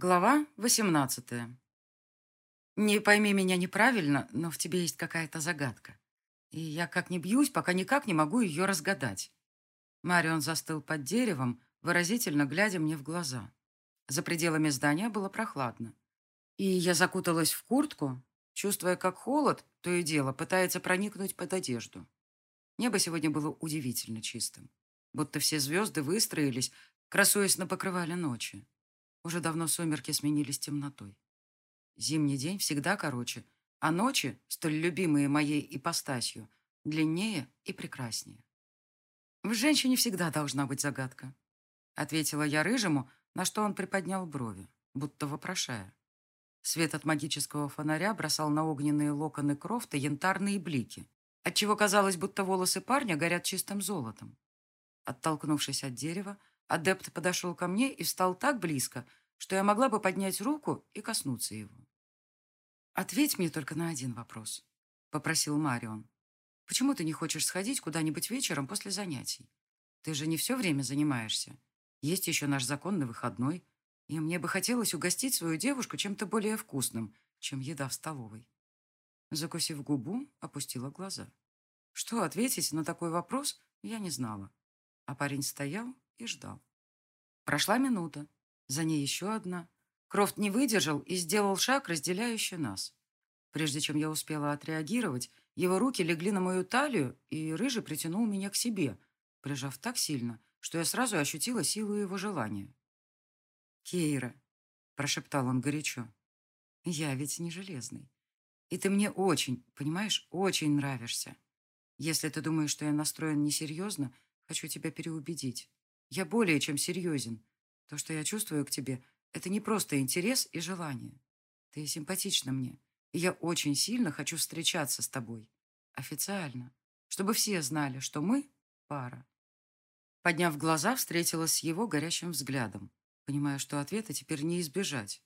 Глава 18 Не пойми меня неправильно, но в тебе есть какая-то загадка. И я как не бьюсь, пока никак не могу ее разгадать. Марион застыл под деревом, выразительно глядя мне в глаза. За пределами здания было прохладно. И я закуталась в куртку, чувствуя, как холод, то и дело, пытается проникнуть под одежду. Небо сегодня было удивительно чистым, будто все звезды выстроились, красуясь на покрывале ночи. Уже давно сумерки сменились темнотой. Зимний день всегда короче, а ночи, столь любимые моей ипостасью, длиннее и прекраснее. В женщине всегда должна быть загадка, ответила я рыжему, на что он приподнял брови, будто вопрошая. Свет от магического фонаря бросал на огненные локоны Крофта янтарные блики, отчего казалось, будто волосы парня горят чистым золотом. Оттолкнувшись от дерева, Адепт подошел ко мне и встал так близко, что я могла бы поднять руку и коснуться его. «Ответь мне только на один вопрос», — попросил Марион. «Почему ты не хочешь сходить куда-нибудь вечером после занятий? Ты же не все время занимаешься. Есть еще наш законный выходной, и мне бы хотелось угостить свою девушку чем-то более вкусным, чем еда в столовой». Закусив губу, опустила глаза. Что ответить на такой вопрос, я не знала. А парень стоял и ждал. Прошла минута, за ней еще одна. Крофт не выдержал и сделал шаг, разделяющий нас. Прежде чем я успела отреагировать, его руки легли на мою талию, и Рыжий притянул меня к себе, прижав так сильно, что я сразу ощутила силу его желания. «Кейра», — прошептал он горячо, — «я ведь не железный. И ты мне очень, понимаешь, очень нравишься. Если ты думаешь, что я настроен несерьезно, хочу тебя переубедить. Я более чем серьезен. То, что я чувствую к тебе, это не просто интерес и желание. Ты симпатична мне, и я очень сильно хочу встречаться с тобой. Официально. Чтобы все знали, что мы — пара. Подняв глаза, встретилась с его горящим взглядом, понимая, что ответа теперь не избежать.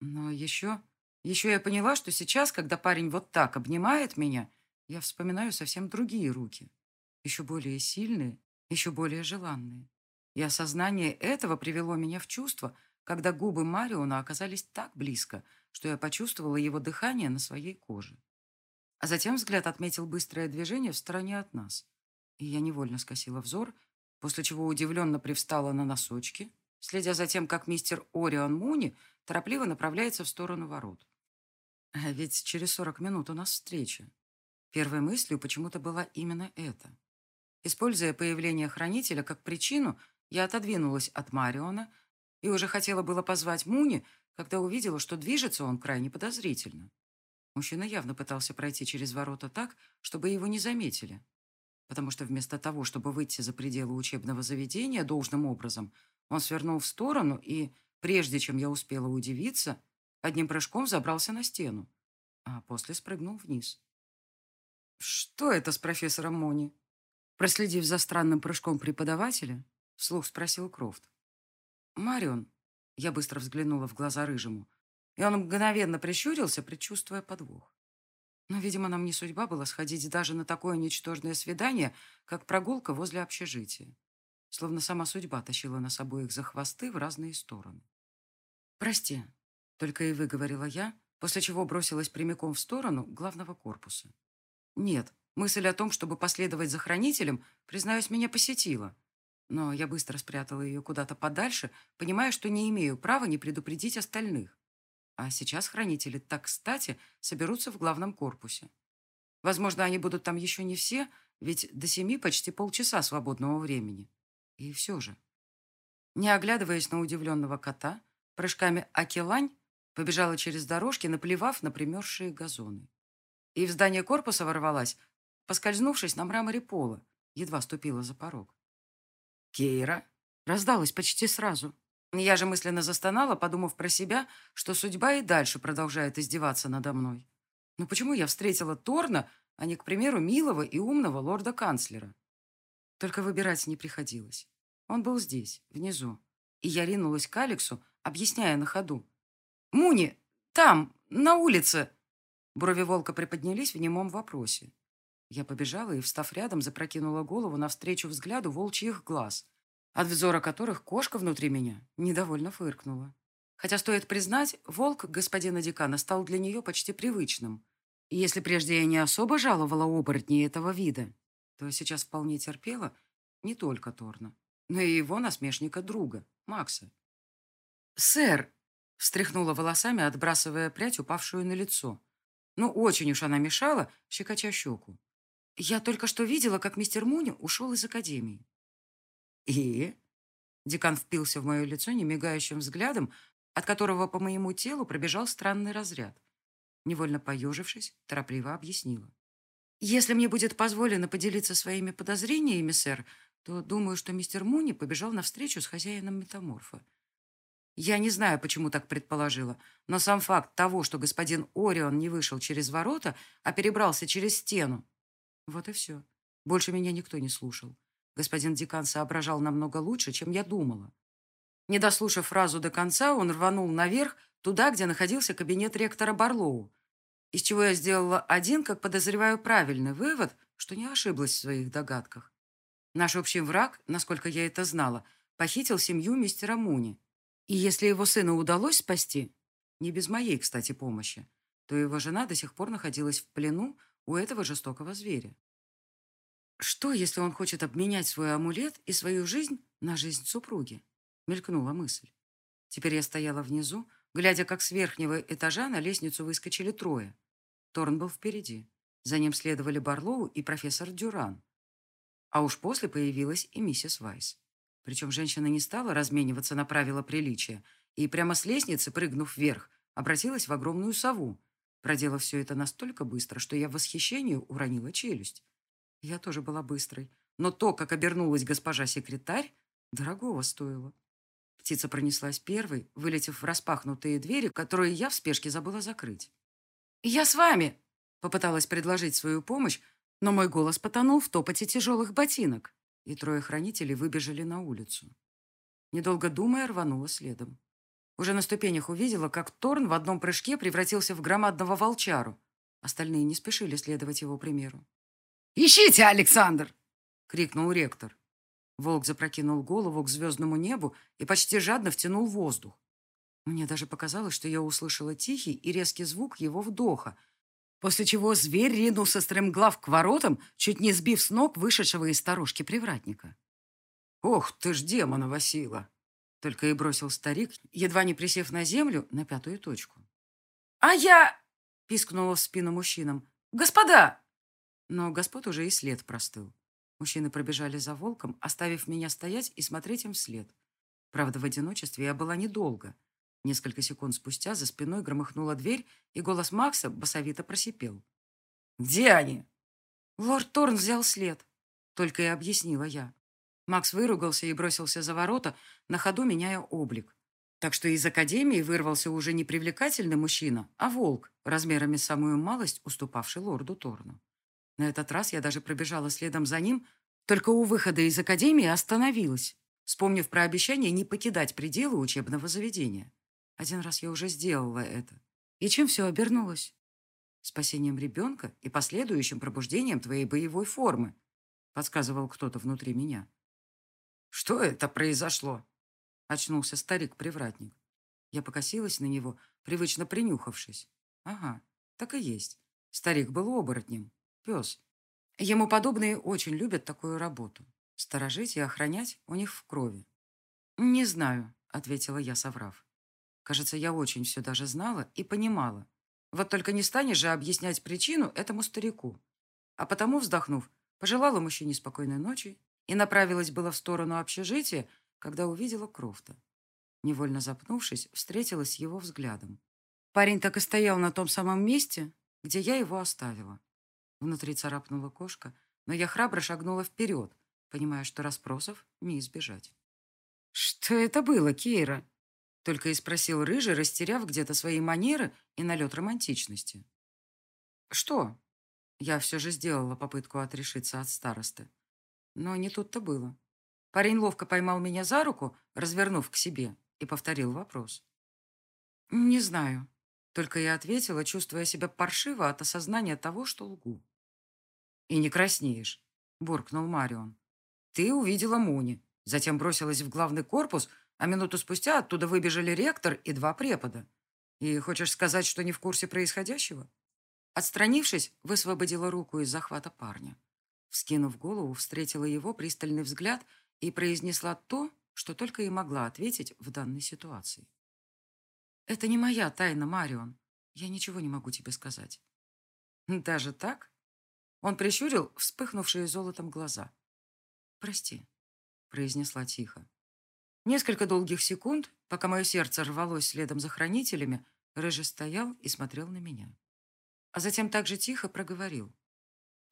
Но еще... Еще я поняла, что сейчас, когда парень вот так обнимает меня, я вспоминаю совсем другие руки. Еще более сильные, еще более желанные. И осознание этого привело меня в чувство, когда губы Мариона оказались так близко, что я почувствовала его дыхание на своей коже. А затем взгляд отметил быстрое движение в стороне от нас. И я невольно скосила взор, после чего удивленно привстала на носочки, следя за тем, как мистер Орион Муни торопливо направляется в сторону ворот. А ведь через сорок минут у нас встреча. Первой мыслью почему-то была именно это. Используя появление хранителя как причину, я отодвинулась от Мариона и уже хотела было позвать Муни, когда увидела, что движется он крайне подозрительно. Мужчина явно пытался пройти через ворота так, чтобы его не заметили. Потому что вместо того, чтобы выйти за пределы учебного заведения должным образом, он свернул в сторону и, прежде чем я успела удивиться, одним прыжком забрался на стену, а после спрыгнул вниз. «Что это с профессором Мони?» Проследив за странным прыжком преподавателя, — вслух спросил Крофт. «Марион», — я быстро взглянула в глаза Рыжему, и он мгновенно прищурился, предчувствуя подвох. Но, видимо, нам не судьба была сходить даже на такое ничтожное свидание, как прогулка возле общежития. Словно сама судьба тащила нас обоих за хвосты в разные стороны. «Прости», — только и выговорила я, после чего бросилась прямиком в сторону главного корпуса. «Нет, мысль о том, чтобы последовать за хранителем, признаюсь, меня посетила» но я быстро спрятала ее куда-то подальше, понимая, что не имею права не предупредить остальных. А сейчас хранители так кстати соберутся в главном корпусе. Возможно, они будут там еще не все, ведь до семи почти полчаса свободного времени. И все же. Не оглядываясь на удивленного кота, прыжками Акелань побежала через дорожки, наплевав на примерзшие газоны. И в здание корпуса ворвалась, поскользнувшись на мраморе пола, едва ступила за порог. «Кейра?» Раздалось почти сразу. Я же мысленно застонала, подумав про себя, что судьба и дальше продолжает издеваться надо мной. Но почему я встретила Торна, а не, к примеру, милого и умного лорда-канцлера? Только выбирать не приходилось. Он был здесь, внизу. И я ринулась к Алексу, объясняя на ходу. «Муни, там, на улице!» Брови волка приподнялись в немом вопросе. Я побежала и, встав рядом, запрокинула голову навстречу взгляду волчьих глаз, от взора которых кошка внутри меня недовольно фыркнула. Хотя, стоит признать, волк господина декана стал для нее почти привычным. И если прежде я не особо жаловала оборотней этого вида, то сейчас вполне терпела не только Торна, но и его насмешника-друга, Макса. «Сэр!» — встряхнула волосами, отбрасывая прядь, упавшую на лицо. Ну, очень уж она мешала, щекоча щеку. «Я только что видела, как мистер Муни ушел из академии». «И?» Декан впился в мое лицо немигающим взглядом, от которого по моему телу пробежал странный разряд. Невольно поежившись, торопливо объяснила. «Если мне будет позволено поделиться своими подозрениями, сэр, то думаю, что мистер Муни побежал навстречу с хозяином метаморфа. Я не знаю, почему так предположила, но сам факт того, что господин Орион не вышел через ворота, а перебрался через стену. Вот и все. Больше меня никто не слушал. Господин декан соображал намного лучше, чем я думала. Не дослушав фразу до конца, он рванул наверх, туда, где находился кабинет ректора Барлоу, из чего я сделала один, как подозреваю, правильный вывод, что не ошиблась в своих догадках. Наш общий враг, насколько я это знала, похитил семью мистера Муни. И если его сына удалось спасти, не без моей, кстати, помощи, то его жена до сих пор находилась в плену у этого жестокого зверя. Что, если он хочет обменять свой амулет и свою жизнь на жизнь супруги? Мелькнула мысль. Теперь я стояла внизу, глядя, как с верхнего этажа на лестницу выскочили трое. Торн был впереди. За ним следовали Барлоу и профессор Дюран. А уж после появилась и миссис Вайс. Причем женщина не стала размениваться на правила приличия и прямо с лестницы, прыгнув вверх, обратилась в огромную сову, проделав все это настолько быстро, что я в восхищении уронила челюсть. Я тоже была быстрой, но то, как обернулась госпожа секретарь, дорогого стоило. Птица пронеслась первой, вылетев в распахнутые двери, которые я в спешке забыла закрыть. «Я с вами!» — попыталась предложить свою помощь, но мой голос потонул в топоте тяжелых ботинок и трое хранителей выбежали на улицу. Недолго думая, рванула следом. Уже на ступенях увидела, как Торн в одном прыжке превратился в громадного волчару. Остальные не спешили следовать его примеру. «Ищите, Александр!» — крикнул ректор. Волк запрокинул голову к звездному небу и почти жадно втянул воздух. Мне даже показалось, что я услышала тихий и резкий звук его вдоха, после чего зверь ринулся стремглав к воротам, чуть не сбив с ног вышедшего из сторожки привратника. «Ох ты ж демона, Васила!» Только и бросил старик, едва не присев на землю на пятую точку. «А я...» — пискнула в спину мужчинам. «Господа!» Но господ уже и след простыл. Мужчины пробежали за волком, оставив меня стоять и смотреть им вслед. Правда, в одиночестве я была недолго. Несколько секунд спустя за спиной громыхнула дверь, и голос Макса басовито просипел. «Где они?» «Лорд Торн взял след», — только и объяснила я. Макс выругался и бросился за ворота, на ходу меняя облик. Так что из академии вырвался уже не привлекательный мужчина, а волк, размерами самую малость уступавший лорду Торну. На этот раз я даже пробежала следом за ним, только у выхода из академии остановилась, вспомнив про обещание не покидать пределы учебного заведения. Один раз я уже сделала это. И чем все обернулось? Спасением ребенка и последующим пробуждением твоей боевой формы, подсказывал кто-то внутри меня. Что это произошло? Очнулся старик-привратник. Я покосилась на него, привычно принюхавшись. Ага, так и есть. Старик был оборотнем. Пес. Ему подобные очень любят такую работу. Сторожить и охранять у них в крови. «Не знаю», — ответила я, соврав. Кажется, я очень все даже знала и понимала. Вот только не станешь же объяснять причину этому старику. А потому, вздохнув, пожелала мужчине спокойной ночи и направилась была в сторону общежития, когда увидела Крофта. Невольно запнувшись, встретилась его взглядом. Парень так и стоял на том самом месте, где я его оставила. Внутри царапнула кошка, но я храбро шагнула вперед, понимая, что расспросов не избежать. «Что это было, Кейра?» Только и спросил Рыжий, растеряв где-то свои манеры и налет романтичности. «Что?» Я все же сделала попытку отрешиться от старосты. Но не тут-то было. Парень ловко поймал меня за руку, развернув к себе, и повторил вопрос. «Не знаю», — только я ответила, чувствуя себя паршиво от осознания того, что лгу. «И не краснеешь», — буркнул Марион. «Ты увидела Муни, затем бросилась в главный корпус, а минуту спустя оттуда выбежали ректор и два препода. И хочешь сказать, что не в курсе происходящего?» Отстранившись, высвободила руку из захвата парня. Вскинув голову, встретила его пристальный взгляд и произнесла то, что только и могла ответить в данной ситуации. «Это не моя тайна, Марион. Я ничего не могу тебе сказать». «Даже так?» Он прищурил вспыхнувшие золотом глаза. «Прости», — произнесла тихо. Несколько долгих секунд, пока мое сердце рвалось следом за хранителями, Рыжий стоял и смотрел на меня. А затем так же тихо проговорил.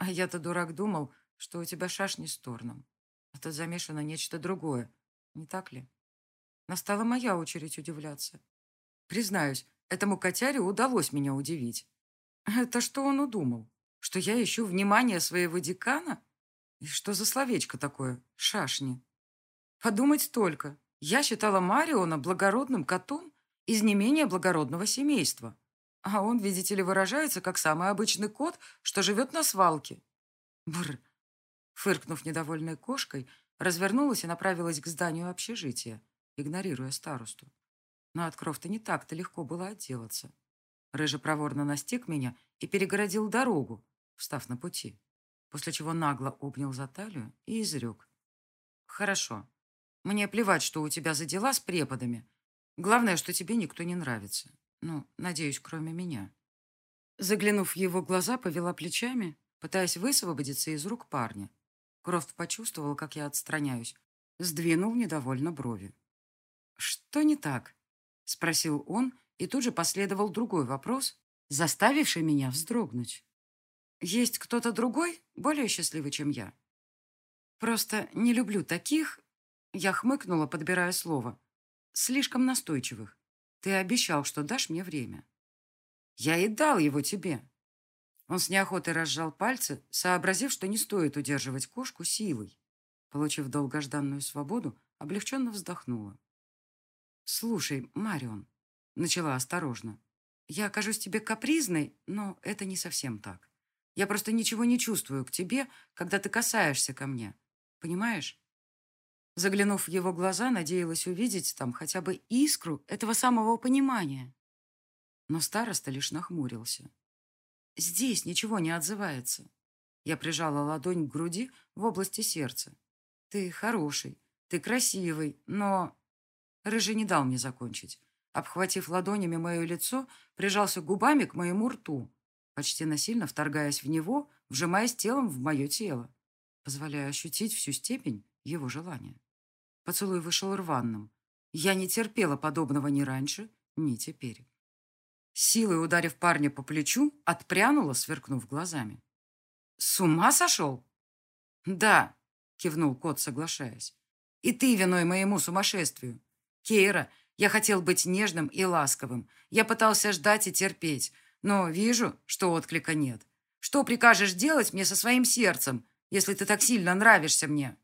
«А я-то, дурак, думал, что у тебя шашни с Торном. А тут замешано нечто другое, не так ли?» Настала моя очередь удивляться. Признаюсь, этому котяре удалось меня удивить. Это что он удумал? Что я ищу внимание своего декана? И что за словечко такое? Шашни. Подумать только. Я считала Мариона благородным котом из не менее благородного семейства. А он, видите ли, выражается, как самый обычный кот, что живет на свалке. Бррр. Фыркнув недовольной кошкой, развернулась и направилась к зданию общежития, игнорируя старосту. Но от Крофта не так-то легко было отделаться. Рыжий проворно настиг меня и перегородил дорогу, встав на пути, после чего нагло обнял за талию и изрек. «Хорошо. Мне плевать, что у тебя за дела с преподами. Главное, что тебе никто не нравится. Ну, надеюсь, кроме меня». Заглянув в его глаза, повела плечами, пытаясь высвободиться из рук парня. Крофт почувствовал, как я отстраняюсь, сдвинул недовольно брови. «Что не так?» — спросил он, и тут же последовал другой вопрос, заставивший меня вздрогнуть. «Есть кто-то другой, более счастливый, чем я?» «Просто не люблю таких...» Я хмыкнула, подбирая слово. «Слишком настойчивых. Ты обещал, что дашь мне время». «Я и дал его тебе». Он с неохотой разжал пальцы, сообразив, что не стоит удерживать кошку силой. Получив долгожданную свободу, облегченно вздохнула. «Слушай, Марион», — начала осторожно, «я окажусь тебе капризной, но это не совсем так. Я просто ничего не чувствую к тебе, когда ты касаешься ко мне. Понимаешь?» Заглянув в его глаза, надеялась увидеть там хотя бы искру этого самого понимания. Но староста лишь нахмурился. «Здесь ничего не отзывается». Я прижала ладонь к груди в области сердца. «Ты хороший, ты красивый, но...» Рыжий не дал мне закончить. Обхватив ладонями мое лицо, прижался губами к моему рту, почти насильно вторгаясь в него, вжимаясь телом в мое тело, позволяя ощутить всю степень его желания. Поцелуй вышел рваным. Я не терпела подобного ни раньше, ни теперь. Силой ударив парня по плечу, отпрянула, сверкнув глазами. «С ума сошел?» «Да», — кивнул кот, соглашаясь. «И ты виной моему сумасшествию. Кейра, я хотел быть нежным и ласковым. Я пытался ждать и терпеть, но вижу, что отклика нет. Что прикажешь делать мне со своим сердцем, если ты так сильно нравишься мне?»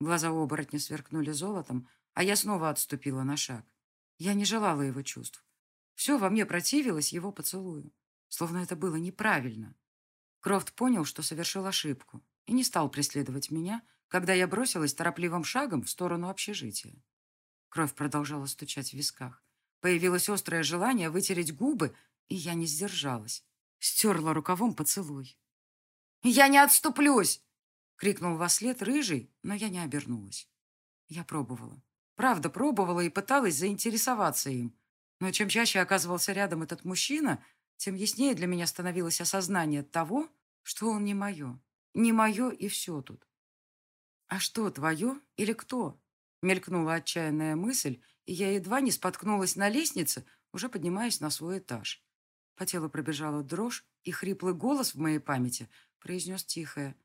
Глаза оборотня сверкнули золотом, а я снова отступила на шаг. Я не желала его чувств. Все во мне противилось его поцелую, словно это было неправильно. Крофт понял, что совершил ошибку, и не стал преследовать меня, когда я бросилась торопливым шагом в сторону общежития. Кровь продолжала стучать в висках. Появилось острое желание вытереть губы, и я не сдержалась. Стерла рукавом поцелуй. «Я не отступлюсь!» — крикнул во след рыжий, но я не обернулась. Я пробовала. Правда, пробовала и пыталась заинтересоваться им. Но чем чаще оказывался рядом этот мужчина, тем яснее для меня становилось осознание того, что он не мое. Не мое и все тут. А что, твое или кто? Мелькнула отчаянная мысль, и я едва не споткнулась на лестнице, уже поднимаясь на свой этаж. По телу пробежала дрожь, и хриплый голос в моей памяти произнес тихое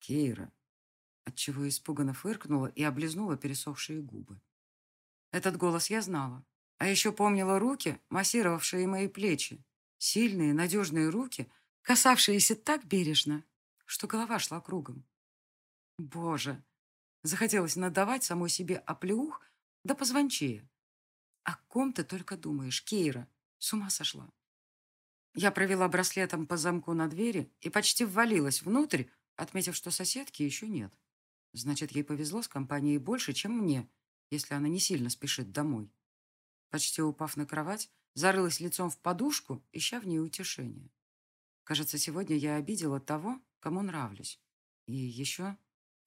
«Кейра», отчего испуганно фыркнула и облизнула пересохшие губы. Этот голос я знала. А еще помнила руки, массировавшие мои плечи. Сильные, надежные руки, касавшиеся так бережно, что голова шла кругом. Боже, Захотелось надавать самой себе оплеух, да позвончее. О ком ты только думаешь, Кейра? С ума сошла. Я провела браслетом по замку на двери и почти ввалилась внутрь, отметив, что соседки еще нет. Значит, ей повезло с компанией больше, чем мне. если она не сильно спешит домой. Почти упав на кровать, зарылась лицом в подушку, ища в ней утешение. Кажется, сегодня я обидела того, кому нравлюсь. И еще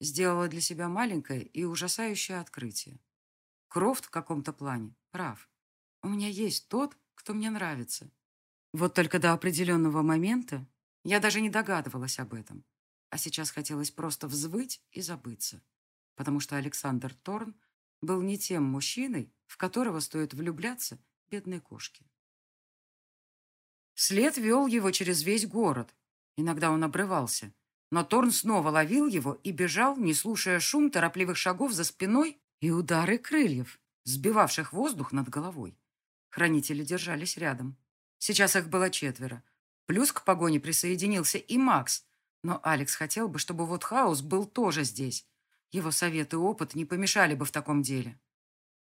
сделала для себя маленькое и ужасающее открытие. Крофт в каком-то плане прав. У меня есть тот, кто мне нравится. Вот только до определенного момента я даже не догадывалась об этом. А сейчас хотелось просто взвыть и забыться. Потому что Александр Торн был не тем мужчиной, в которого стоит влюбляться бедной кошке. След вел его через весь город. Иногда он обрывался. Но Торн снова ловил его и бежал, не слушая шум торопливых шагов за спиной и удары крыльев, сбивавших воздух над головой. Хранители держались рядом. Сейчас их было четверо. Плюс к погоне присоединился и Макс. Но Алекс хотел бы, чтобы вот Хаус был тоже здесь. Его совет и опыт не помешали бы в таком деле.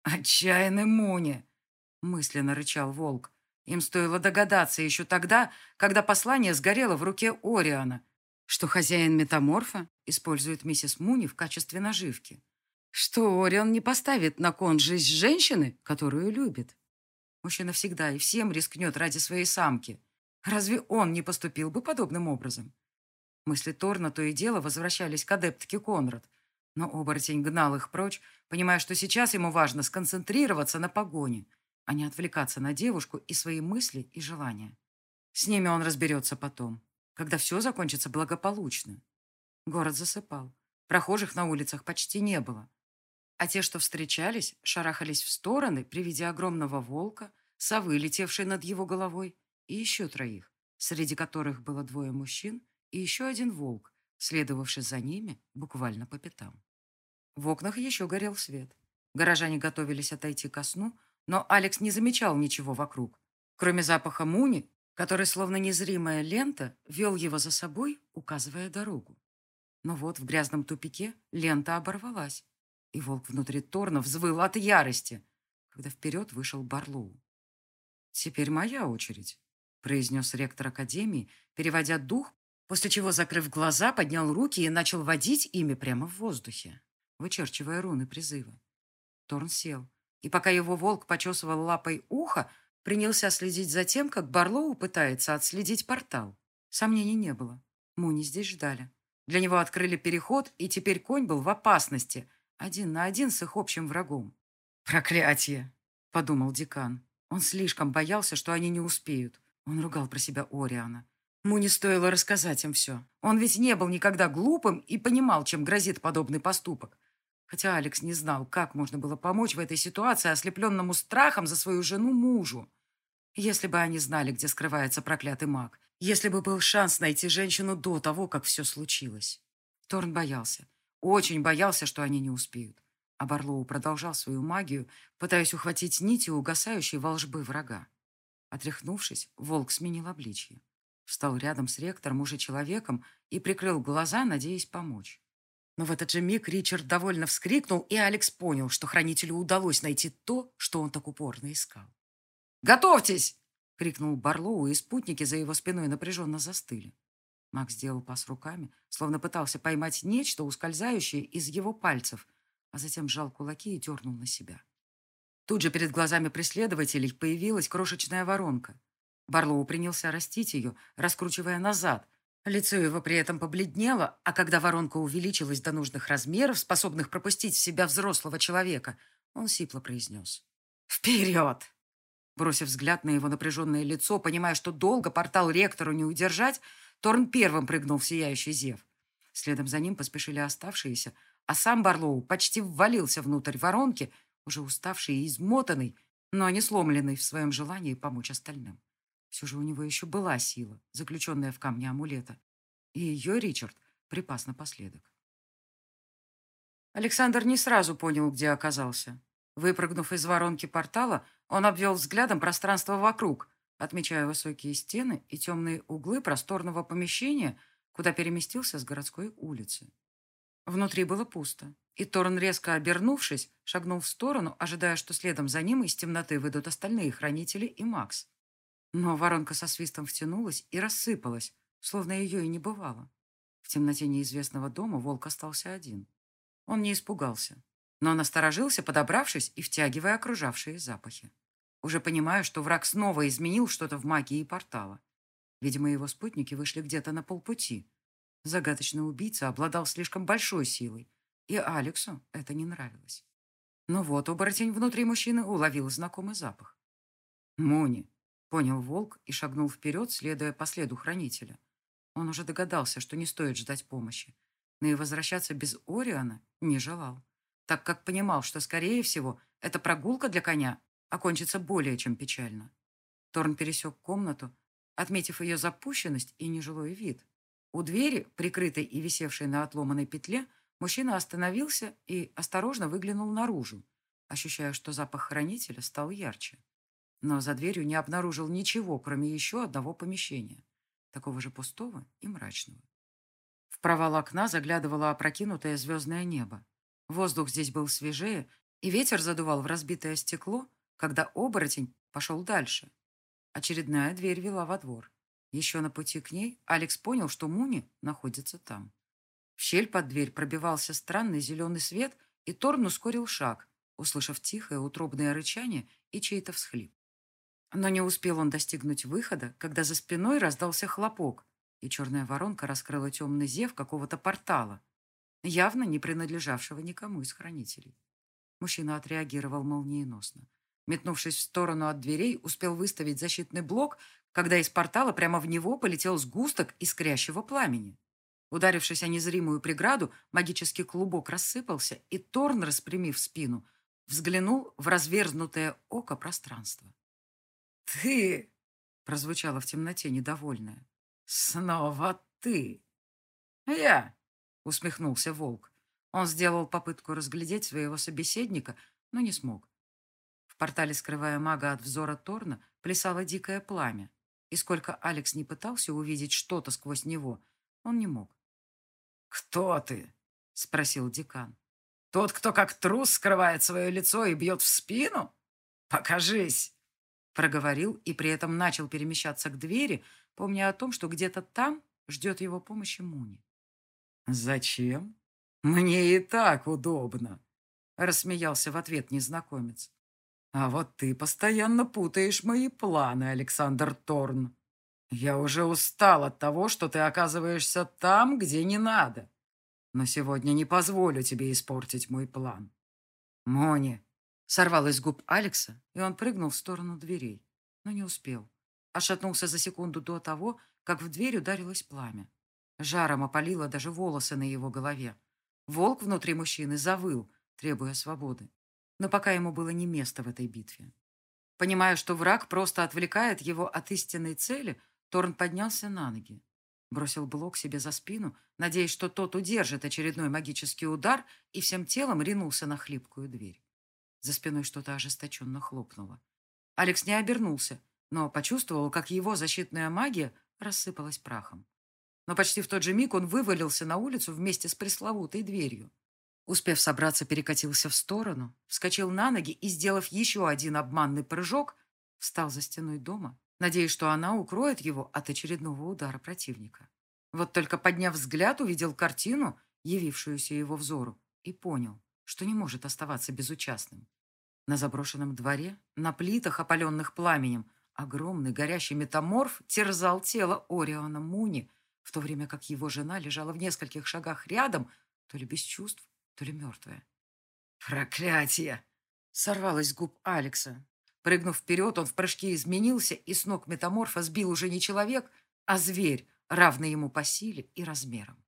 «Отчаянный Муни!» — мысленно рычал волк. Им стоило догадаться еще тогда, когда послание сгорело в руке Ориана, что хозяин метаморфа использует миссис Муни в качестве наживки. Что Орион не поставит на кон жизнь женщины, которую любит. Мужчина всегда и всем рискнет ради своей самки. Разве он не поступил бы подобным образом? Мысли Торна то и дело возвращались к адептке Конрад, но оборотень гнал их прочь, понимая, что сейчас ему важно сконцентрироваться на погоне – а не отвлекаться на девушку и свои мысли и желания. С ними он разберется потом, когда все закончится благополучно. Город засыпал. Прохожих на улицах почти не было. А те, что встречались, шарахались в стороны при виде огромного волка, совы, летевшей над его головой, и еще троих, среди которых было двое мужчин и еще один волк, следовавший за ними буквально по пятам. В окнах еще горел свет. Горожане готовились отойти ко сну, но Алекс не замечал ничего вокруг, кроме запаха муни, который, словно незримая лента, вел его за собой, указывая дорогу. Но вот в грязном тупике лента оборвалась, и волк внутри Торна взвыл от ярости, когда вперед вышел Барлоу. «Теперь моя очередь», — произнес ректор Академии, переводя дух, после чего, закрыв глаза, поднял руки и начал водить ими прямо в воздухе, вычерчивая руны призыва. Торн сел, и пока его волк почесывал лапой ухо, принялся следить за тем, как Барлоу пытается отследить портал. Сомнений не было. Муни здесь ждали. Для него открыли переход, и теперь конь был в опасности, один на один с их общим врагом. «Проклятие!» — подумал декан. Он слишком боялся, что они не успеют. Он ругал про себя Ориана. Муни стоило рассказать им все. Он ведь не был никогда глупым и понимал, чем грозит подобный поступок. Хотя Алекс не знал, как можно было помочь в этой ситуации ослепленному страхом за свою жену мужу. Если бы они знали, где скрывается проклятый маг, если бы был шанс найти женщину до того, как все случилось. Торн боялся, очень боялся, что они не успеют. А Барлоу продолжал свою магию, пытаясь ухватить нити угасающей волжбы врага. Отряхнувшись, волк сменил обличье. Встал рядом с ректором, уже человеком, и прикрыл глаза, надеясь помочь. Но в этот же миг Ричард довольно вскрикнул, и Алекс понял, что хранителю удалось найти то, что он так упорно искал. «Готовьтесь!» — крикнул Барлоу, и спутники за его спиной напряженно застыли. Макс сделал пас руками, словно пытался поймать нечто, ускользающее из его пальцев, а затем сжал кулаки и дернул на себя. Тут же перед глазами преследователей появилась крошечная воронка. Барлоу принялся растить ее, раскручивая назад, Лицо его при этом побледнело, а когда воронка увеличилась до нужных размеров, способных пропустить в себя взрослого человека, он сипло произнес. «Вперед!» Бросив взгляд на его напряженное лицо, понимая, что долго портал ректору не удержать, Торн первым прыгнул в сияющий зев. Следом за ним поспешили оставшиеся, а сам Барлоу почти ввалился внутрь воронки, уже уставший и измотанный, но не сломленный в своем желании помочь остальным. Все же у него еще была сила, заключенная в камне амулета. И ее Ричард припас напоследок. Александр не сразу понял, где оказался. Выпрыгнув из воронки портала, он обвел взглядом пространство вокруг, отмечая высокие стены и темные углы просторного помещения, куда переместился с городской улицы. Внутри было пусто, и Торн, резко обернувшись, шагнул в сторону, ожидая, что следом за ним из темноты выйдут остальные хранители и Макс. Но воронка со свистом втянулась и рассыпалась, словно ее и не бывало. В темноте неизвестного дома волк остался один. Он не испугался. но насторожился, подобравшись и втягивая окружавшие запахи. Уже понимаю, что враг снова изменил что-то в магии портала. Видимо, его спутники вышли где-то на полпути. Загадочный убийца обладал слишком большой силой, и Алексу это не нравилось. Но вот оборотень внутри мужчины уловил знакомый запах. «Муни», — понял волк и шагнул вперед, следуя по следу хранителя. Он уже догадался, что не стоит ждать помощи, но и возвращаться без Ориона не желал, так как понимал, что, скорее всего, эта прогулка для коня окончится более чем печально. Торн пересек комнату, отметив ее запущенность и нежилой вид. У двери, прикрытой и висевшей на отломанной петле, мужчина остановился и осторожно выглянул наружу, ощущая, что запах хранителя стал ярче. Но за дверью не обнаружил ничего, кроме еще одного помещения такого же пустого и мрачного. В провал окна заглядывало опрокинутое звездное небо. Воздух здесь был свежее, и ветер задувал в разбитое стекло, когда оборотень пошел дальше. Очередная дверь вела во двор. Еще на пути к ней Алекс понял, что Муни находится там. В щель под дверь пробивался странный зеленый свет, и Торн ускорил шаг, услышав тихое утробное рычание и чей-то всхлип. Но не успел он достигнуть выхода, когда за спиной раздался хлопок, и черная воронка раскрыла темный зев какого-то портала, явно не принадлежавшего никому из хранителей. Мужчина отреагировал молниеносно. Метнувшись в сторону от дверей, успел выставить защитный блок, когда из портала прямо в него полетел сгусток искрящего пламени. Ударившись о незримую преграду, магический клубок рассыпался, и Торн, распрямив спину, взглянул в разверзнутое око пространства. «Ты!» — прозвучало в темноте недовольное. «Снова ты!» «Я!» — усмехнулся волк. Он сделал попытку разглядеть своего собеседника, но не смог. В портале, скрывая мага от взора Торна, плясало дикое пламя, и сколько Алекс не пытался увидеть что-то сквозь него, он не мог. «Кто ты?» — спросил декан. «Тот, кто как трус скрывает свое лицо и бьет в спину? Покажись!» Проговорил и при этом начал перемещаться к двери, помня о том, что где-то там ждет его помощи Муни. «Зачем? Мне и так удобно», — рассмеялся в ответ незнакомец. «А вот ты постоянно путаешь мои планы, Александр Торн. Я уже устал от того, что ты оказываешься там, где не надо. Но сегодня не позволю тебе испортить мой план. Мони, Сорвалось с губ Алекса, и он прыгнул в сторону дверей, но не успел. Ошатнулся за секунду до того, как в дверь ударилось пламя. Жаром опалило даже волосы на его голове. Волк внутри мужчины завыл, требуя свободы. Но пока ему было не место в этой битве. Понимая, что враг просто отвлекает его от истинной цели, Торн поднялся на ноги. Бросил блок себе за спину, надеясь, что тот удержит очередной магический удар, и всем телом ринулся на хлипкую дверь. За спиной что-то ожесточенно хлопнуло. Алекс не обернулся, но почувствовал, как его защитная магия рассыпалась прахом. Но почти в тот же миг он вывалился на улицу вместе с пресловутой дверью. Успев собраться, перекатился в сторону, вскочил на ноги и, сделав еще один обманный прыжок, встал за стеной дома, надеясь, что она укроет его от очередного удара противника. Вот только подняв взгляд, увидел картину, явившуюся его взору, и понял, что не может оставаться безучастным. На заброшенном дворе, на плитах, опаленных пламенем, огромный горящий метаморф терзал тело Ориона Муни, в то время как его жена лежала в нескольких шагах рядом, то ли без чувств, то ли мертвая. «Проклятие!» — сорвалось с губ Алекса. Прыгнув вперед, он в прыжке изменился, и с ног метаморфа сбил уже не человек, а зверь, равный ему по силе и размерам.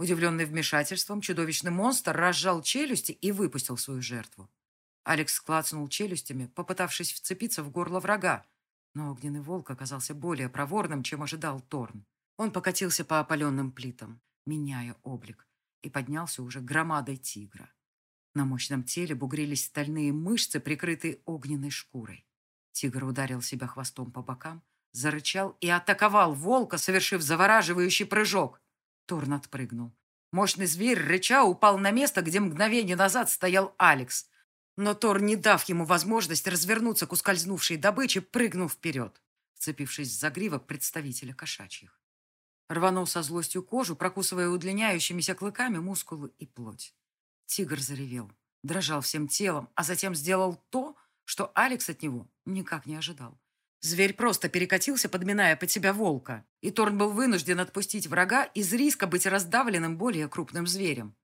Удивленный вмешательством, чудовищный монстр разжал челюсти и выпустил свою жертву. Алекс клацнул челюстями, попытавшись вцепиться в горло врага, но огненный волк оказался более проворным, чем ожидал Торн. Он покатился по опаленным плитам, меняя облик, и поднялся уже громадой тигра. На мощном теле бугрились стальные мышцы, прикрытые огненной шкурой. Тигр ударил себя хвостом по бокам, зарычал и атаковал волка, совершив завораживающий прыжок. Торн отпрыгнул. Мощный зверь, рыча, упал на место, где мгновение назад стоял Алекс. Но Тор, не дав ему возможность развернуться к ускользнувшей добыче, прыгнул вперед, вцепившись в загривок представителя кошачьих. Рванул со злостью кожу, прокусывая удлиняющимися клыками мускулы и плоть. Тигр заревел. дрожал всем телом, а затем сделал то, что Алекс от него никак не ожидал. Зверь просто перекатился, подминая под себя волка, и Торн был вынужден отпустить врага из риска быть раздавленным более крупным зверем.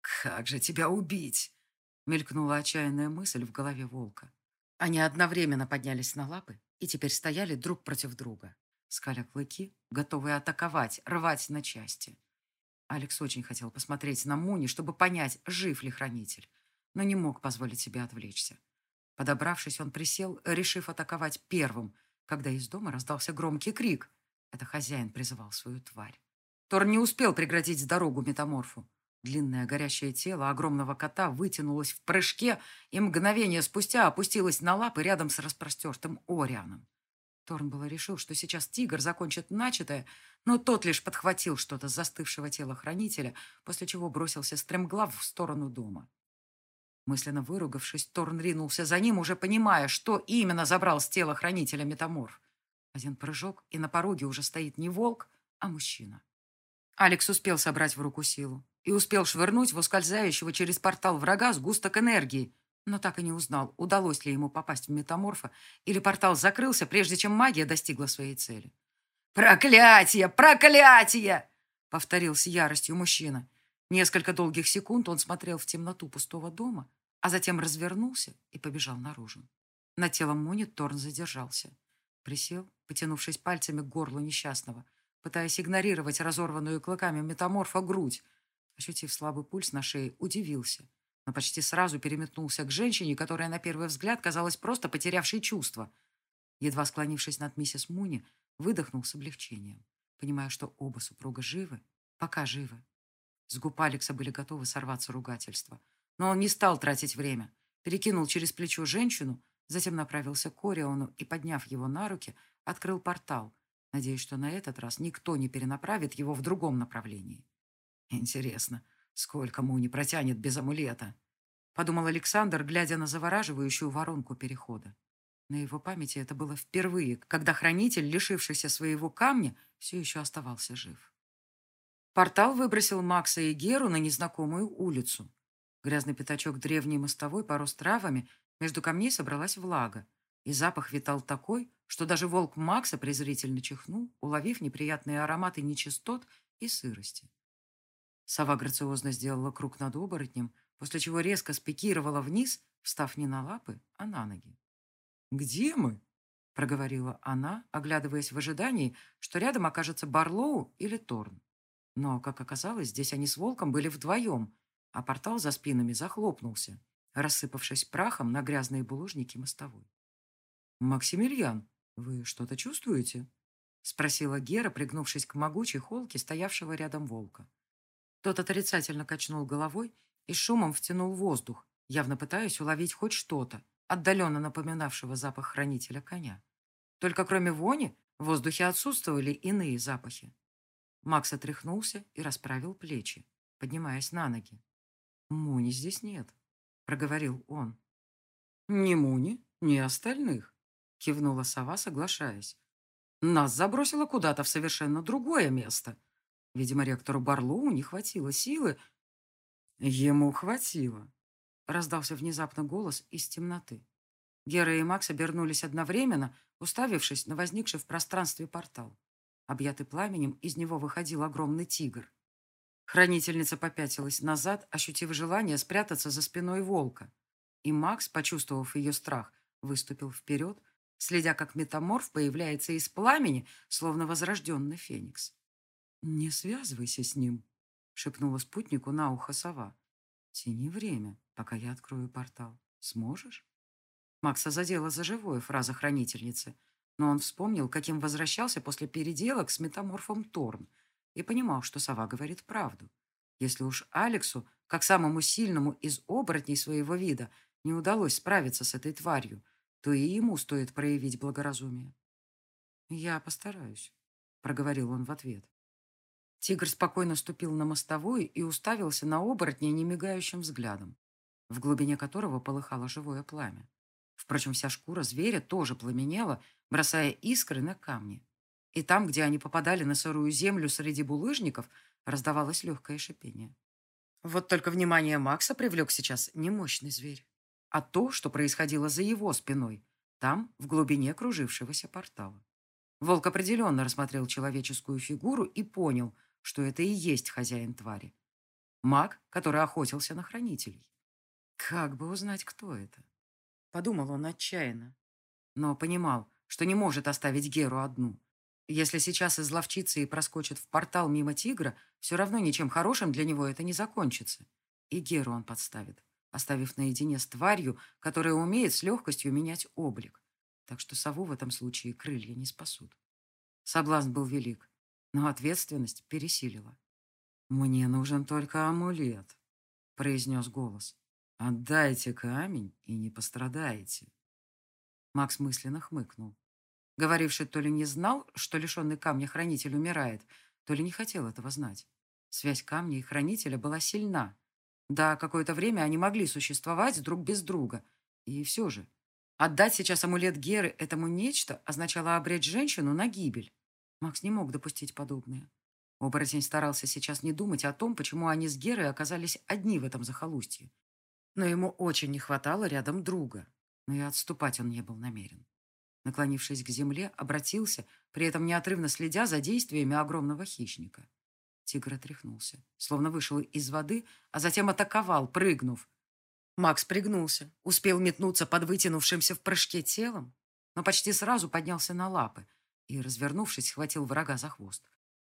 «Как же тебя убить?» — мелькнула отчаянная мысль в голове волка. Они одновременно поднялись на лапы и теперь стояли друг против друга, скаля клыки, готовые атаковать, рвать на части. Алекс очень хотел посмотреть на Муни, чтобы понять, жив ли хранитель, но не мог позволить себе отвлечься. Подобравшись, он присел, решив атаковать первым, когда из дома раздался громкий крик. Это хозяин призывал свою тварь. Тор не успел преградить дорогу метаморфу. Длинное горящее тело огромного кота вытянулось в прыжке и мгновение спустя опустилось на лапы рядом с распростертым Орианом. Торн было решил, что сейчас тигр закончит начатое, но тот лишь подхватил что-то с застывшего тела хранителя, после чего бросился стремглав в сторону дома. Мысленно выругавшись, Торн ринулся за ним, уже понимая, что именно забрал с тела хранителя метаморф. Один прыжок, и на пороге уже стоит не волк, а мужчина. Алекс успел собрать в руку силу и успел швырнуть в ускользающего через портал врага сгусток энергии, но так и не узнал, удалось ли ему попасть в метаморфа, или портал закрылся, прежде чем магия достигла своей цели. «Проклятие! Проклятие!» — повторил с яростью мужчина. Несколько долгих секунд он смотрел в темноту пустого дома, а затем развернулся и побежал наружу. На телом Муни Торн задержался. Присел, потянувшись пальцами к горлу несчастного, пытаясь игнорировать разорванную клыками метаморфа грудь. Ощутив слабый пульс на шее, удивился, но почти сразу переметнулся к женщине, которая на первый взгляд казалась просто потерявшей чувства. Едва склонившись над миссис Муни, выдохнул с облегчением, понимая, что оба супруга живы, пока живы. С губ Алекса были готовы сорваться ругательства. Но он не стал тратить время. Перекинул через плечо женщину, затем направился к Ориону и, подняв его на руки, открыл портал, надеясь, что на этот раз никто не перенаправит его в другом направлении. «Интересно, сколько Муни протянет без амулета?» — подумал Александр, глядя на завораживающую воронку перехода. На его памяти это было впервые, когда хранитель, лишившийся своего камня, все еще оставался жив. Портал выбросил Макса и Геру на незнакомую улицу. Грязный пятачок древней мостовой порос травами, между камней собралась влага, и запах витал такой, что даже волк Макса презрительно чихнул, уловив неприятные ароматы нечистот и сырости. Сова грациозно сделала круг над оборотнем, после чего резко спикировала вниз, встав не на лапы, а на ноги. «Где мы?» — проговорила она, оглядываясь в ожидании, что рядом окажется Барлоу или Торн. Но, как оказалось, здесь они с волком были вдвоем, а портал за спинами захлопнулся, рассыпавшись прахом на грязные булыжники мостовой. «Максимилиан, вы что-то чувствуете?» — спросила Гера, пригнувшись к могучей холке, стоявшего рядом волка. Тот отрицательно качнул головой и шумом втянул воздух, явно пытаясь уловить хоть что-то, отдаленно напоминавшего запах хранителя коня. Только кроме вони в воздухе отсутствовали иные запахи. Макс отряхнулся и расправил плечи, поднимаясь на ноги. «Муни здесь нет», — проговорил он. «Ни Муни, ни остальных», — кивнула сова, соглашаясь. «Нас забросило куда-то в совершенно другое место. Видимо, ректору Барлоу не хватило силы». «Ему хватило», — раздался внезапно голос из темноты. Гера и Макс обернулись одновременно, уставившись на возникший в пространстве портал. Объятый пламенем, из него выходил огромный тигр. Хранительница попятилась назад, ощутив желание спрятаться за спиной волка. И Макс, почувствовав ее страх, выступил вперед, следя, как метаморф появляется из пламени, словно возрожденный феникс. «Не связывайся с ним», — шепнула спутнику на ухо сова. «Тяни время, пока я открою портал. Сможешь?» Макса задела за живое фраза хранительницы — но он вспомнил, каким возвращался после переделок с метаморфом Торн, и понимал, что сова говорит правду. Если уж Алексу, как самому сильному из оборотней своего вида, не удалось справиться с этой тварью, то и ему стоит проявить благоразумие. «Я постараюсь», — проговорил он в ответ. Тигр спокойно ступил на мостовую и уставился на оборотня немигающим взглядом, в глубине которого полыхало живое пламя. Впрочем, вся шкура зверя тоже пламенела, бросая искры на камни. И там, где они попадали на сырую землю среди булыжников, раздавалось легкое шипение. Вот только внимание Макса привлек сейчас не мощный зверь, а то, что происходило за его спиной, там, в глубине кружившегося портала. Волк определенно рассмотрел человеческую фигуру и понял, что это и есть хозяин твари. Маг, который охотился на хранителей. Как бы узнать, кто это? Подумал он отчаянно. Но понимал, что не может оставить Геру одну. Если сейчас изловчится и проскочит в портал мимо тигра, все равно ничем хорошим для него это не закончится. И Геру он подставит, оставив наедине с тварью, которая умеет с легкостью менять облик. Так что сову в этом случае крылья не спасут. Соблазн был велик, но ответственность пересилила. «Мне нужен только амулет», — произнес голос. «Отдайте камень и не пострадаете». Макс мысленно хмыкнул. Говоривший то ли не знал, что лишенный камня хранитель умирает, то ли не хотел этого знать. Связь камня и хранителя была сильна. Да, какое-то время они могли существовать друг без друга. И все же, отдать сейчас амулет Геры этому нечто означало обречь женщину на гибель. Макс не мог допустить подобное. Оборотень старался сейчас не думать о том, почему они с Герой оказались одни в этом захолустье. Но ему очень не хватало рядом друга. Но и отступать он не был намерен. Наклонившись к земле, обратился, при этом неотрывно следя за действиями огромного хищника. Тигр отряхнулся, словно вышел из воды, а затем атаковал, прыгнув. Макс пригнулся, успел метнуться под вытянувшимся в прыжке телом, но почти сразу поднялся на лапы и, развернувшись, схватил врага за хвост.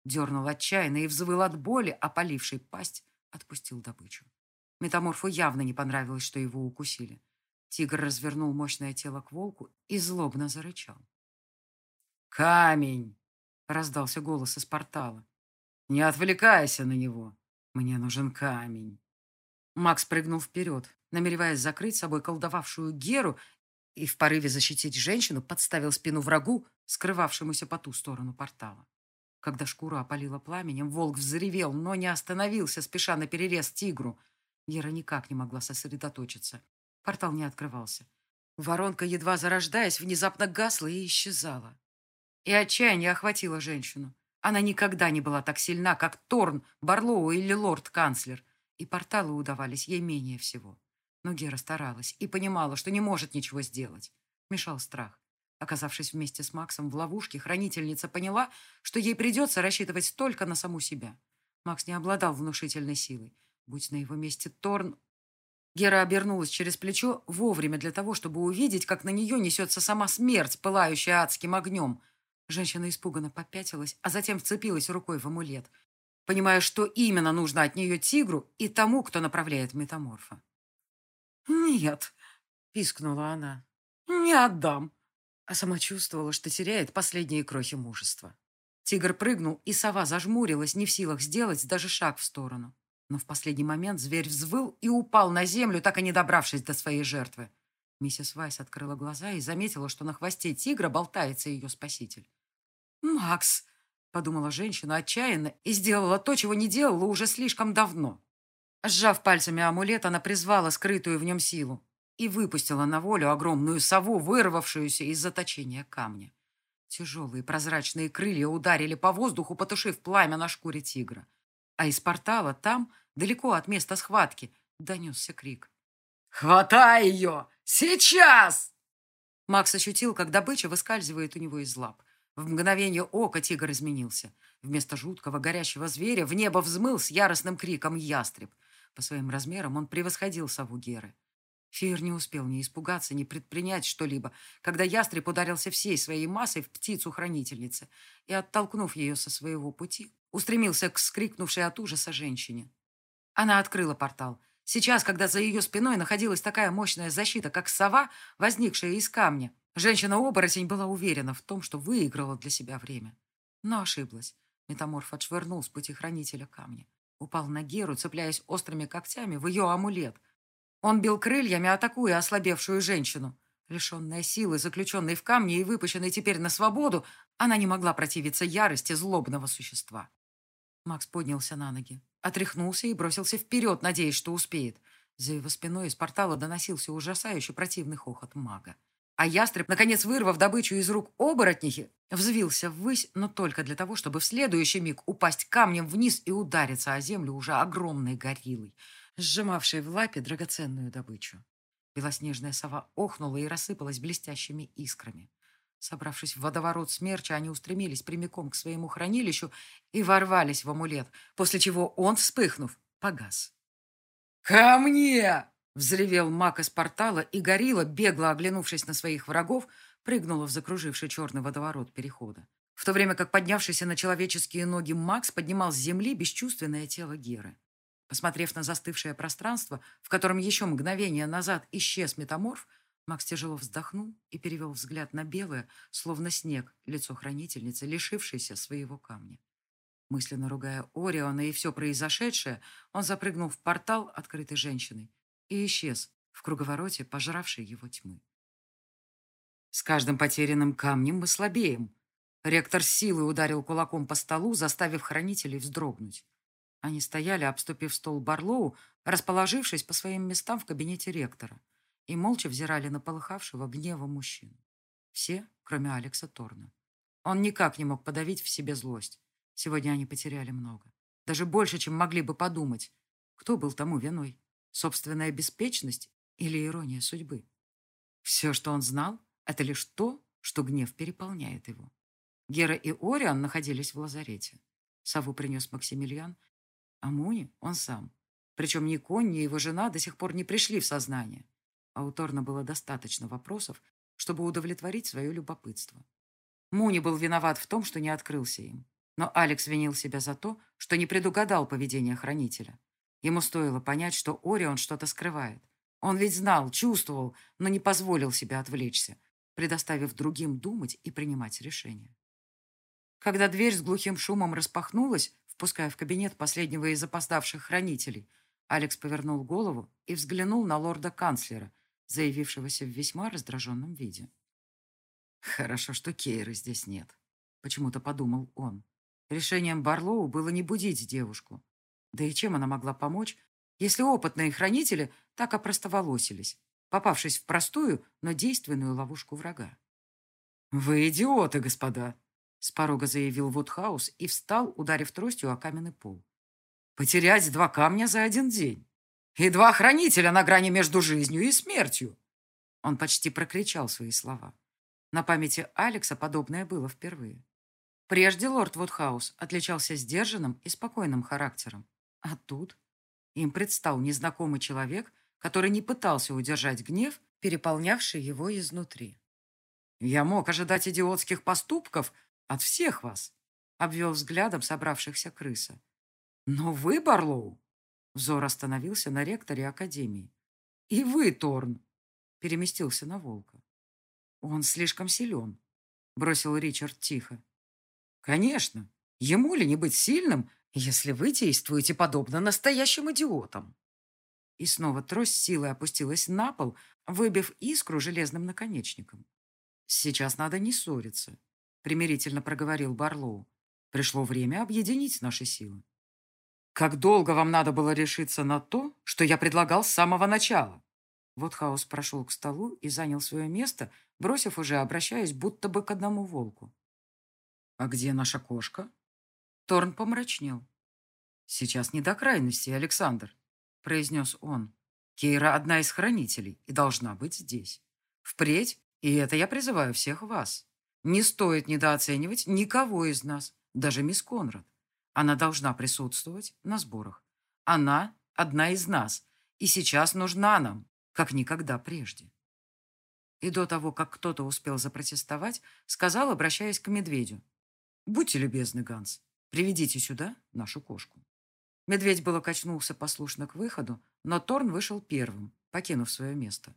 Дернул отчаянно и взвыл от боли, опаливший пасть, отпустил добычу. Метаморфу явно не понравилось, что его укусили. Тигр развернул мощное тело к волку и злобно зарычал. «Камень!» — раздался голос из портала. «Не отвлекайся на него. Мне нужен камень». Макс прыгнул вперед, намереваясь закрыть собой колдовавшую Геру и в порыве защитить женщину подставил спину врагу, скрывавшемуся по ту сторону портала. Когда шкура опалила пламенем, волк взревел, но не остановился, спеша на перерез тигру. Гера никак не могла сосредоточиться. Портал не открывался. Воронка, едва зарождаясь, внезапно гасла и исчезала. И отчаяние охватило женщину. Она никогда не была так сильна, как Торн, Барлоу или лорд-канцлер. И порталы удавались ей менее всего. Но Гера старалась и понимала, что не может ничего сделать. Мешал страх. Оказавшись вместе с Максом в ловушке, хранительница поняла, что ей придется рассчитывать только на саму себя. Макс не обладал внушительной силой. Будь на его месте Торн... Гера обернулась через плечо вовремя для того, чтобы увидеть, как на нее несется сама смерть, пылающая адским огнем. Женщина испуганно попятилась, а затем вцепилась рукой в амулет, понимая, что именно нужно от нее тигру и тому, кто направляет метаморфа. «Нет», — пискнула она, — «не отдам» а сама чувствовала, что теряет последние крохи мужества. Тигр прыгнул, и сова зажмурилась, не в силах сделать даже шаг в сторону. Но в последний момент зверь взвыл и упал на землю, так и не добравшись до своей жертвы. Миссис Вайс открыла глаза и заметила, что на хвосте тигра болтается ее спаситель. «Макс!» — подумала женщина отчаянно и сделала то, чего не делала уже слишком давно. Сжав пальцами амулет, она призвала скрытую в нем силу и выпустила на волю огромную сову, вырвавшуюся из заточения камня. Тяжелые прозрачные крылья ударили по воздуху, потушив пламя на шкуре тигра. А из портала там, далеко от места схватки, донесся крик. «Хватай ее! Сейчас!» Макс ощутил, как добыча выскальзывает у него из лап. В мгновение ока тигр изменился. Вместо жуткого горящего зверя в небо взмыл с яростным криком ястреб. По своим размерам он превосходил сову Геры. Феер не успел ни испугаться, ни предпринять что-либо, когда ястреб ударился всей своей массой в птицу-хранительницы и, оттолкнув ее со своего пути, устремился к скрикнувшей от ужаса женщине. Она открыла портал. Сейчас, когда за ее спиной находилась такая мощная защита, как сова, возникшая из камня, женщина-оборотень была уверена в том, что выиграла для себя время. Но ошиблась. Метаморф отшвырнул с пути хранителя камня. Упал на Геру, цепляясь острыми когтями в ее амулет — он бил крыльями, атакуя ослабевшую женщину. Лишенная силы, заключенной в камне и выпущенной теперь на свободу, она не могла противиться ярости злобного существа. Макс поднялся на ноги, отряхнулся и бросился вперед, надеясь, что успеет. За его спиной из портала доносился ужасающий противный хохот мага. А ястреб, наконец вырвав добычу из рук оборотнихи, взвился ввысь, но только для того, чтобы в следующий миг упасть камнем вниз и удариться о землю уже огромной гориллой, сжимавшей в лапе драгоценную добычу. Белоснежная сова охнула и рассыпалась блестящими искрами. Собравшись в водоворот смерча, они устремились прямиком к своему хранилищу и ворвались в амулет, после чего он, вспыхнув, погас. «Ко мне!» — взревел маг из портала, и горилла, бегло оглянувшись на своих врагов, прыгнула в закруживший черный водоворот перехода. В то время как поднявшийся на человеческие ноги Макс поднимал с земли бесчувственное тело Геры. Посмотрев на застывшее пространство, в котором еще мгновение назад исчез метаморф, Макс тяжело вздохнул и перевел взгляд на белое, словно снег, лицо хранительницы, лишившейся своего камня. Мысленно ругая Ориона и все произошедшее, он запрыгнул в портал, открытый женщиной, и исчез в круговороте, пожравшей его тьмы. «С каждым потерянным камнем мы слабеем», Ректор силой ударил кулаком по столу, заставив хранителей вздрогнуть. Они стояли, обступив стол Барлоу, расположившись по своим местам в кабинете ректора, и молча взирали на полыхавшего гнева мужчину. Все, кроме Алекса Торна. Он никак не мог подавить в себе злость. Сегодня они потеряли много. Даже больше, чем могли бы подумать. Кто был тому виной? Собственная беспечность или ирония судьбы? Все, что он знал, это лишь то, что гнев переполняет его. Гера и Ориан находились в лазарете. Саву принес Максимилиан, а Муни он сам. Причем ни конь, ни его жена до сих пор не пришли в сознание. А у Торна было достаточно вопросов, чтобы удовлетворить свое любопытство. Муни был виноват в том, что не открылся им. Но Алекс винил себя за то, что не предугадал поведение хранителя. Ему стоило понять, что Орион что-то скрывает. Он ведь знал, чувствовал, но не позволил себе отвлечься, предоставив другим думать и принимать решения. Когда дверь с глухим шумом распахнулась, впуская в кабинет последнего из опоздавших хранителей. Алекс повернул голову и взглянул на лорда-канцлера, заявившегося в весьма раздраженном виде. «Хорошо, что Кейры здесь нет», — почему-то подумал он. Решением Барлоу было не будить девушку. Да и чем она могла помочь, если опытные хранители так опростоволосились, попавшись в простую, но действенную ловушку врага? «Вы идиоты, господа!» С порога заявил Вудхаус и встал, ударив тростью о каменный пол. Потерять два камня за один день. И два хранителя на грани между жизнью и смертью. Он почти прокричал свои слова. На памяти Алекса подобное было впервые. Прежде лорд Вудхаус отличался сдержанным и спокойным характером. А тут им предстал незнакомый человек, который не пытался удержать гнев, переполнявший его изнутри. Я мог ожидать идиотских поступков от всех вас, обвел взглядом собравшихся крыса. Но вы, Барлоу, взор остановился на ректоре Академии. И вы, Торн, переместился на волка. Он слишком силен, бросил Ричард тихо. Конечно, ему ли не быть сильным, если вы действуете подобно настоящим идиотам? И снова трость силой опустилась на пол, выбив искру железным наконечником. Сейчас надо не ссориться примирительно проговорил Барлоу. Пришло время объединить наши силы. Как долго вам надо было решиться на то, что я предлагал с самого начала? Вот хаос прошел к столу и занял свое место, бросив уже, обращаясь будто бы к одному волку. «А где наша кошка?» Торн помрачнел. «Сейчас не до крайности, Александр», — произнес он. «Кейра одна из хранителей и должна быть здесь. Впредь, и это я призываю всех вас, не стоит недооценивать никого из нас, даже мисс Конрад. Она должна присутствовать на сборах. Она одна из нас, и сейчас нужна нам, как никогда прежде. И до того, как кто-то успел запротестовать, сказал, обращаясь к медведю. «Будьте любезны, Ганс, приведите сюда нашу кошку». Медведь было качнулся послушно к выходу, но Торн вышел первым, покинув свое место.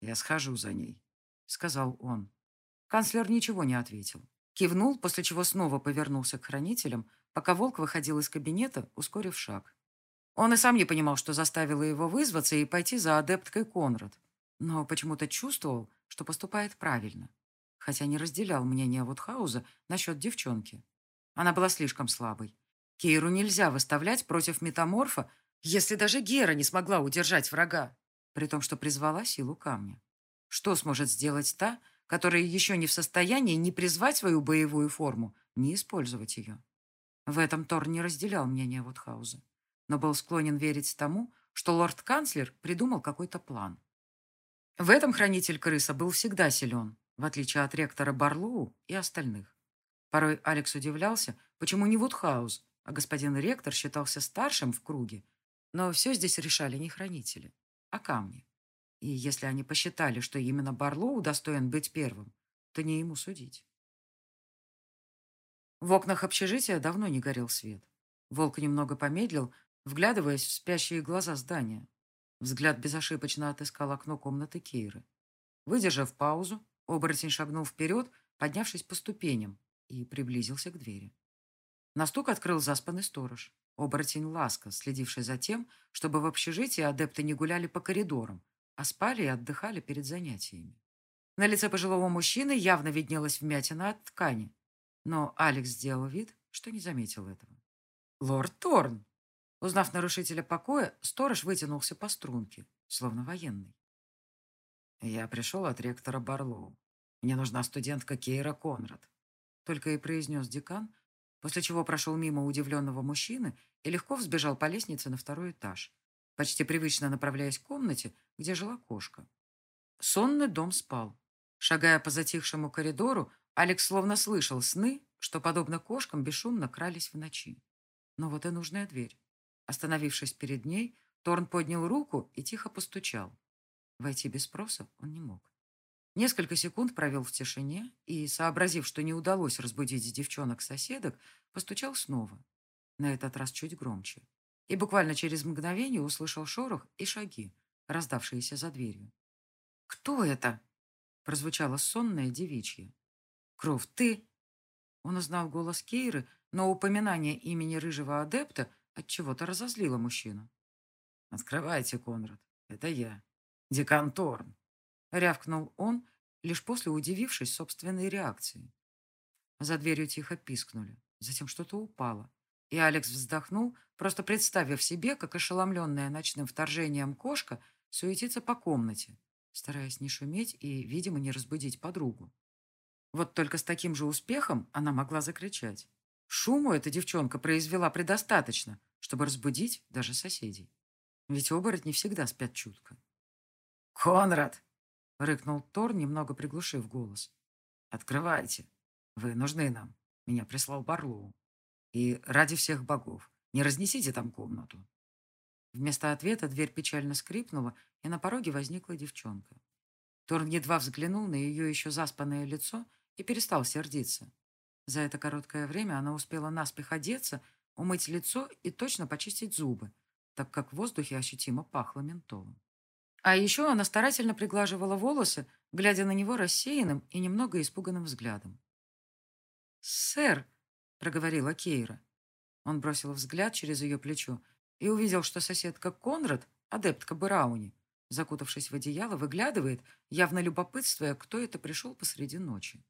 «Я схожу за ней», — сказал он. Канцлер ничего не ответил. Кивнул, после чего снова повернулся к хранителям, пока волк выходил из кабинета, ускорив шаг. Он и сам не понимал, что заставило его вызваться и пойти за адепткой Конрад, но почему-то чувствовал, что поступает правильно, хотя не разделял мнение Вудхауза насчет девчонки. Она была слишком слабой. Кейру нельзя выставлять против метаморфа, если даже Гера не смогла удержать врага, при том, что призвала силу камня. что сможет сделать та, которая еще не в состоянии ни призвать свою боевую форму, ни использовать ее. В этом Тор не разделял мнение Вудхауза, но был склонен верить тому, что лорд-канцлер придумал какой-то план. В этом хранитель крыса был всегда силен, в отличие от ректора Барлоу и остальных. Порой Алекс удивлялся, почему не Вудхаус, а господин ректор считался старшим в круге. Но все здесь решали не хранители, а камни. И если они посчитали, что именно Барлоу достоин быть первым, то не ему судить. В окнах общежития давно не горел свет. Волк немного помедлил, вглядываясь в спящие глаза здания. Взгляд безошибочно отыскал окно комнаты Кейры. Выдержав паузу, оборотень шагнул вперед, поднявшись по ступеням, и приблизился к двери. На стук открыл заспанный сторож. Оборотень Ласка, следивший за тем, чтобы в общежитии адепты не гуляли по коридорам, а спали и отдыхали перед занятиями. На лице пожилого мужчины явно виднелась вмятина от ткани, но Алекс сделал вид, что не заметил этого. «Лорд Торн!» Узнав нарушителя покоя, сторож вытянулся по струнке, словно военный. «Я пришел от ректора Барлоу. Мне нужна студентка Кейра Конрад», только и произнес декан, после чего прошел мимо удивленного мужчины и легко взбежал по лестнице на второй этаж, почти привычно направляясь к комнате, где жила кошка. Сонный дом спал. Шагая по затихшему коридору, Алекс словно слышал сны, что, подобно кошкам, бесшумно крались в ночи. Но вот и нужная дверь. Остановившись перед ней, Торн поднял руку и тихо постучал. Войти без спроса он не мог. Несколько секунд провел в тишине и, сообразив, что не удалось разбудить девчонок-соседок, постучал снова. На этот раз чуть громче. И буквально через мгновение услышал шорох и шаги, раздавшиеся за дверью. «Кто это?» — прозвучало сонное девичье. Кров, ты...» Он узнал голос Кейры, но упоминание имени рыжего адепта от чего то разозлило мужчину. «Открывайте, Конрад, это я, декан Торн», — рявкнул он, лишь после удивившись собственной реакции. За дверью тихо пискнули, затем что-то упало, и Алекс вздохнул, просто представив себе, как ошеломленная ночным вторжением кошка суетится по комнате, стараясь не шуметь и, видимо, не разбудить подругу. Вот только с таким же успехом она могла закричать. Шуму эта девчонка произвела предостаточно, чтобы разбудить даже соседей. Ведь оборотни всегда спят чутко. «Конрад!» — рыкнул Тор, немного приглушив голос. «Открывайте. Вы нужны нам. Меня прислал Барлоу. И ради всех богов, не разнесите там комнату». Вместо ответа дверь печально скрипнула, и на пороге возникла девчонка. Торн едва взглянул на ее еще заспанное лицо и перестал сердиться. За это короткое время она успела наспех одеться, умыть лицо и точно почистить зубы, так как в воздухе ощутимо пахло ментолом. А еще она старательно приглаживала волосы, глядя на него рассеянным и немного испуганным взглядом. «Сэр», — проговорила Кейра. Он бросил взгляд через ее плечо и увидел, что соседка Конрад, адептка Брауни, закутавшись в одеяло, выглядывает, явно любопытствуя, кто это пришел посреди ночи.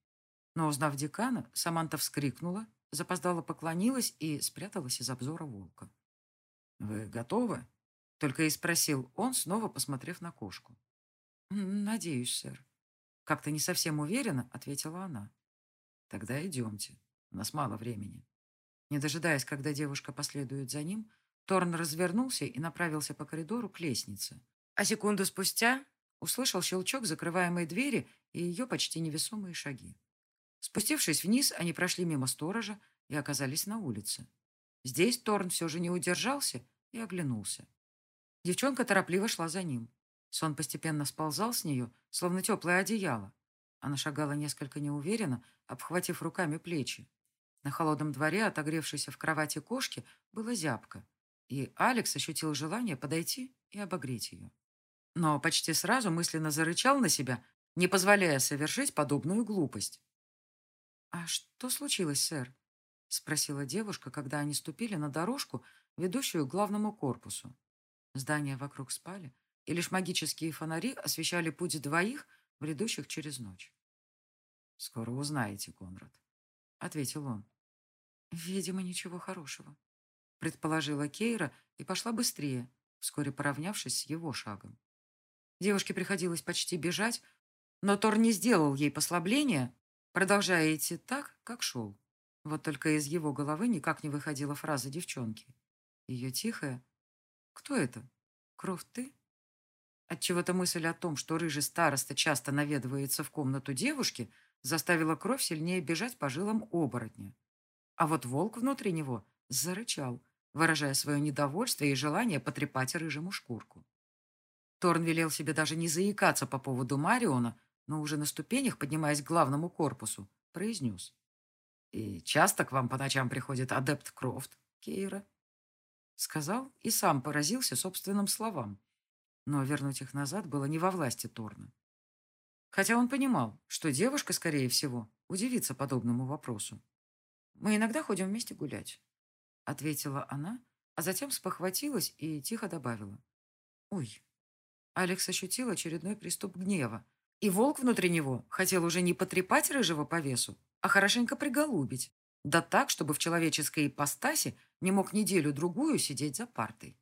Но, узнав декана, Саманта вскрикнула, запоздала поклонилась и спряталась из обзора волка. «Вы готовы?» — только и спросил он, снова посмотрев на кошку. «Надеюсь, сэр». Как-то не совсем уверенно ответила она. «Тогда идемте. У нас мало времени». Не дожидаясь, когда девушка последует за ним, Торн развернулся и направился по коридору к лестнице. А секунду спустя услышал щелчок закрываемой двери и ее почти невесомые шаги. Спустившись вниз, они прошли мимо сторожа и оказались на улице. Здесь Торн все же не удержался и оглянулся. Девчонка торопливо шла за ним. Сон постепенно сползал с нее, словно теплое одеяло. Она шагала несколько неуверенно, обхватив руками плечи. На холодном дворе, отогревшейся в кровати кошки, было зябко, и Алекс ощутил желание подойти и обогреть ее. Но почти сразу мысленно зарычал на себя, не позволяя совершить подобную глупость. «А что случилось, сэр?» — спросила девушка, когда они ступили на дорожку, ведущую к главному корпусу. Здания вокруг спали, и лишь магические фонари освещали путь двоих, бредущих через ночь. «Скоро узнаете, Конрад», — ответил он. «Видимо, ничего хорошего», — предположила Кейра и пошла быстрее, вскоре поравнявшись с его шагом. Девушке приходилось почти бежать, Но Тор не сделал ей послабления, продолжая идти так, как шел. Вот только из его головы никак не выходила фраза девчонки. Ее тихая «Кто это? Крофт ты?» Отчего-то мысль о том, что рыжий староста часто наведывается в комнату девушки, заставила кровь сильнее бежать по жилам оборотня. А вот волк внутри него зарычал, выражая свое недовольство и желание потрепать рыжему шкурку. Торн велел себе даже не заикаться по поводу Мариона, но уже на ступенях, поднимаясь к главному корпусу, произнес. «И часто к вам по ночам приходит адепт Крофт, Кейра?» Сказал и сам поразился собственным словам. Но вернуть их назад было не во власти Торна. Хотя он понимал, что девушка, скорее всего, удивится подобному вопросу. «Мы иногда ходим вместе гулять», — ответила она, а затем спохватилась и тихо добавила. «Ой». Алекс ощутил очередной приступ гнева, и волк внутри него хотел уже не потрепать рыжего по весу, а хорошенько приголубить. Да так, чтобы в человеческой ипостаси не мог неделю-другую сидеть за партой.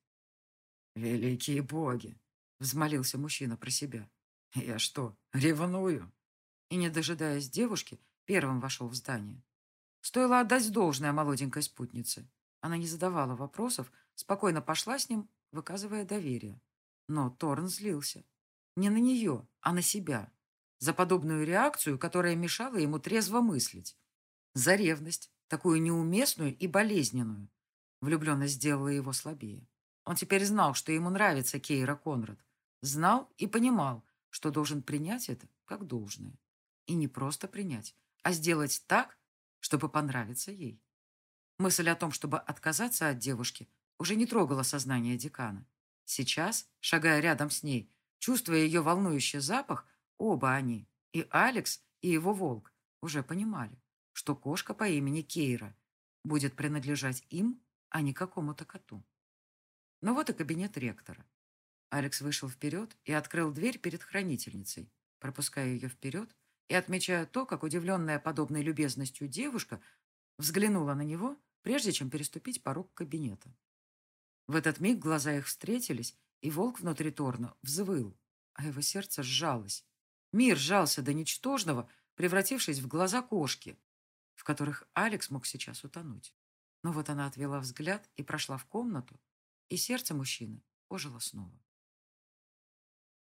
«Великие боги!» — взмолился мужчина про себя. «Я что, ревную?» И, не дожидаясь девушки, первым вошел в здание. Стоило отдать должное молоденькой спутнице. Она не задавала вопросов, спокойно пошла с ним, выказывая доверие. Но Торн злился. Не на нее, а на себя. За подобную реакцию, которая мешала ему трезво мыслить. За ревность, такую неуместную и болезненную. Влюбленность сделала его слабее. Он теперь знал, что ему нравится Кейра Конрад. Знал и понимал, что должен принять это как должное. И не просто принять, а сделать так, чтобы понравиться ей. Мысль о том, чтобы отказаться от девушки, уже не трогала сознание декана. Сейчас, шагая рядом с ней, Чувствуя ее волнующий запах, оба они, и Алекс, и его волк, уже понимали, что кошка по имени Кейра будет принадлежать им, а не какому-то коту. Но вот и кабинет ректора. Алекс вышел вперед и открыл дверь перед хранительницей, пропуская ее вперед и отмечая то, как удивленная подобной любезностью девушка взглянула на него, прежде чем переступить порог кабинета. В этот миг глаза их встретились, и волк внутри Торна взвыл, а его сердце сжалось. Мир сжался до ничтожного, превратившись в глаза кошки, в которых Алекс мог сейчас утонуть. Но вот она отвела взгляд и прошла в комнату, и сердце мужчины ожило снова.